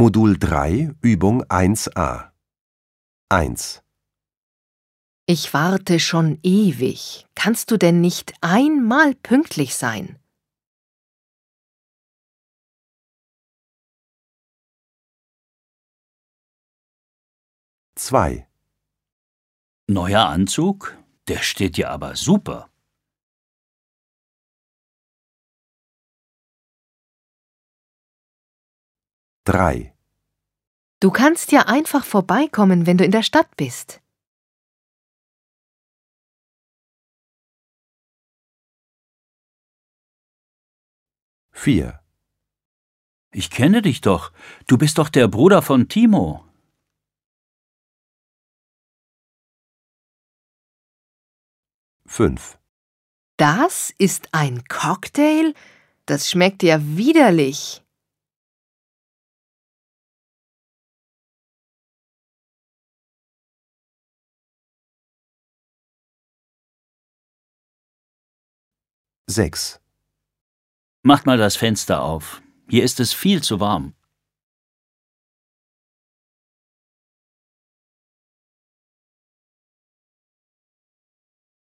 Modul 3, Übung 1a. 1. Ich warte schon ewig. Kannst du denn nicht einmal pünktlich sein? Zwei. Neuer Anzug? Der steht dir aber super. Drei. Du kannst ja einfach vorbeikommen, wenn du in der Stadt bist. Vier. Ich kenne dich doch. Du bist doch der Bruder von Timo. Fünf. Das ist ein Cocktail? Das schmeckt ja widerlich. Sechs. Macht mal das Fenster auf. Hier ist es viel zu warm.